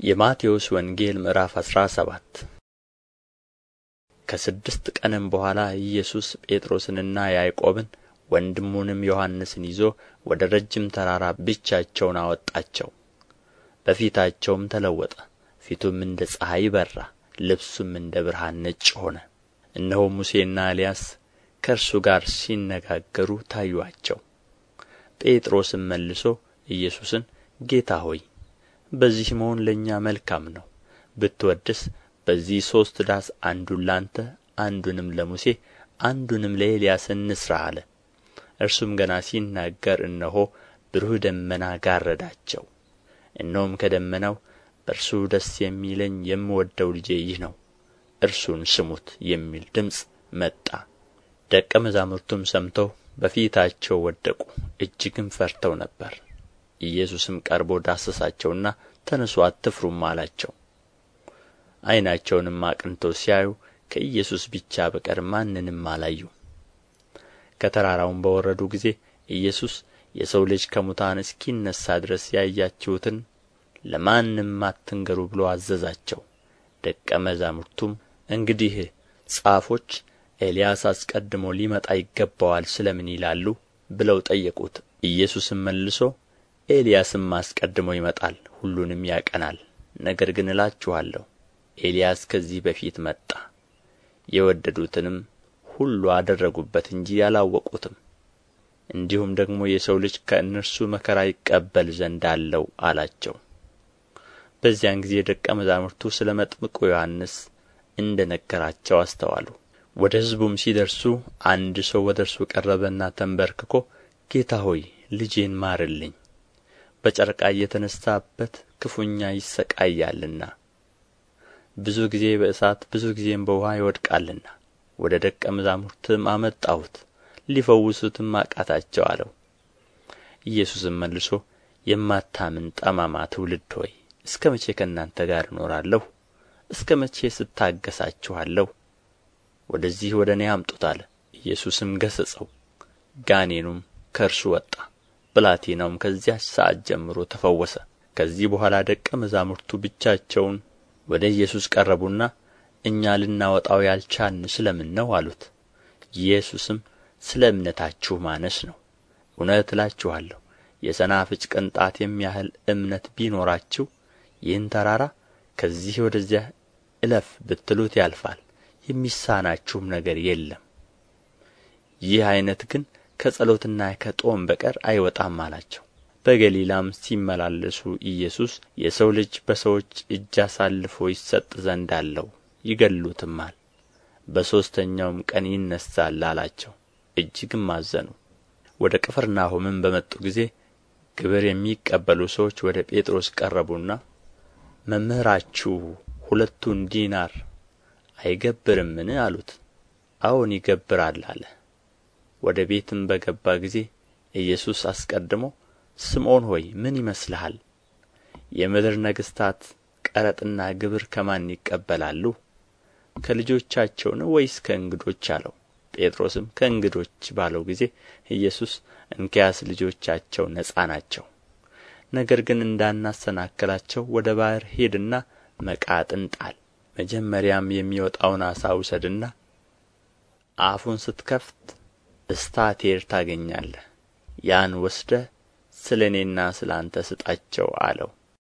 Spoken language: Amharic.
የማቴዎስ ወንጌል ምዕራፍ አስራ ሰባት ከስድስት ቀንም በኋላ ኢየሱስ ጴጥሮስንና ያዕቆብን ወንድሙንም ዮሐንስን ይዞ ወደ ረጅም ተራራ ብቻቸውን አወጣቸው። በፊታቸውም ተለወጠ፣ ፊቱም እንደ ፀሐይ በራ፣ ልብሱም እንደ ብርሃን ነጭ ሆነ። እነሆ ሙሴና ኤልያስ ከእርሱ ጋር ሲነጋገሩ ታዩአቸው። ጴጥሮስም መልሶ ኢየሱስን ጌታ ሆይ በዚህ መሆን ለእኛ መልካም ነው። ብትወድስ በዚህ ሦስት ዳስ አንዱን ለአንተ አንዱንም ለሙሴ አንዱንም ለኤልያስ እንሥራ አለ። እርሱም ገና ሲናገር እነሆ ብሩህ ደመና ጋረዳቸው። እነሆም ከደመናው በእርሱ ደስ የሚለኝ የምወደው ልጄ ይህ ነው እርሱን ስሙት የሚል ድምፅ መጣ። ደቀ መዛሙርቱም ሰምተው በፊታቸው ወደቁ እጅግም ፈርተው ነበር ኢየሱስም ቀርቦ ዳሰሳቸውና ተነሡ አትፍሩም አላቸው። ዓይናቸውንም አቅንተው ሲያዩ ከኢየሱስ ብቻ በቀር ማንንም አላዩም። ከተራራውም በወረዱ ጊዜ ኢየሱስ የሰው ልጅ ከሙታን እስኪነሣ ድረስ ያያችሁትን ለማንም አትንገሩ ብሎ አዘዛቸው። ደቀ መዛሙርቱም እንግዲህ ጻፎች ኤልያስ አስቀድሞ ሊመጣ ይገባዋል ስለ ምን ይላሉ ብለው ጠየቁት። ኢየሱስም መልሶ ኤልያስም አስቀድሞ ይመጣል ሁሉንም ያቀናል። ነገር ግን እላችኋለሁ ኤልያስ ከዚህ በፊት መጣ። የወደዱትንም ሁሉ አደረጉበት እንጂ አላወቁትም። እንዲሁም ደግሞ የሰው ልጅ ከእነርሱ መከራ ይቀበል ዘንድ አለው አላቸው። በዚያን ጊዜ ደቀ መዛሙርቱ ስለ መጥምቁ ዮሐንስ እንደ ነገራቸው አስተዋሉ። ወደ ሕዝቡም ሲደርሱ አንድ ሰው ወደ እርሱ ቀረበና ተንበርክኮ ጌታ ሆይ ልጄን ማርልኝ በጨረቃ እየተነሣበት ክፉኛ ይሣቀያልና ብዙ ጊዜ በእሳት ብዙ ጊዜም በውኃ ይወድቃልና። ወደ ደቀ መዛሙርትህም አመጣሁት ሊፈውሱትም አቃታቸው አለው። ኢየሱስም መልሶ የማታምን ጠማማ ትውልድ ሆይ እስከ መቼ ከእናንተ ጋር እኖራለሁ? እስከ መቼ ስታገሣችኋለሁ ወደዚህ ወደ እኔ አምጡት አለ። ኢየሱስም ገሠጸው ጋኔኑም ከእርሱ ወጣ ብላቴናውም ከዚያች ሰዓት ጀምሮ ተፈወሰ። ከዚህ በኋላ ደቀ መዛሙርቱ ብቻቸውን ወደ ኢየሱስ ቀረቡና እኛ ልናወጣው ያልቻልን ስለ ምን ነው አሉት። ኢየሱስም ስለ እምነታችሁ ማነስ ነው? እውነት እላችኋለሁ የሰናፍጭ ቅንጣት የሚያህል እምነት ቢኖራችሁ ይህን ተራራ ከዚህ ወደዚያ እለፍ ብትሉት ያልፋል የሚሳናችሁም ነገር የለም። ይህ ዓይነት ግን ከጸሎትና ከጦም በቀር አይወጣም አላቸው። በገሊላም ሲመላለሱ ኢየሱስ የሰው ልጅ በሰዎች እጅ አሳልፎ ይሰጥ ዘንድ አለው ይገድሉትማል። በሦስተኛውም ቀን ይነሣል አላቸው። እጅግም አዘኑ። ወደ ቅፍርናሆምም በመጡ ጊዜ ግብር የሚቀበሉ ሰዎች ወደ ጴጥሮስ ቀረቡና መምህራችሁ ሁለቱን ዲናር አይገብርምን? አሉት። አዎን ይገብራል አለ ወደ ቤትም በገባ ጊዜ ኢየሱስ አስቀድሞ ስምዖን ሆይ ምን ይመስልሃል? የምድር ነገሥታት ቀረጥና ግብር ከማን ይቀበላሉ? ከልጆቻቸውን ወይስ ከእንግዶች? አለው። ጴጥሮስም ከእንግዶች ባለው ጊዜ ኢየሱስ እንኪያስ ልጆቻቸው ነጻ ናቸው። ነገር ግን እንዳናሰናክላቸው ወደ ባሕር ሂድና መቃጥን ጣል። መጀመሪያም የሚወጣውን ዓሣ ውሰድና አፉን ስትከፍት እስታቴር ታገኛለህ። ያን ወስደህ ስለ እኔና ስለ አንተ ስጣቸው አለው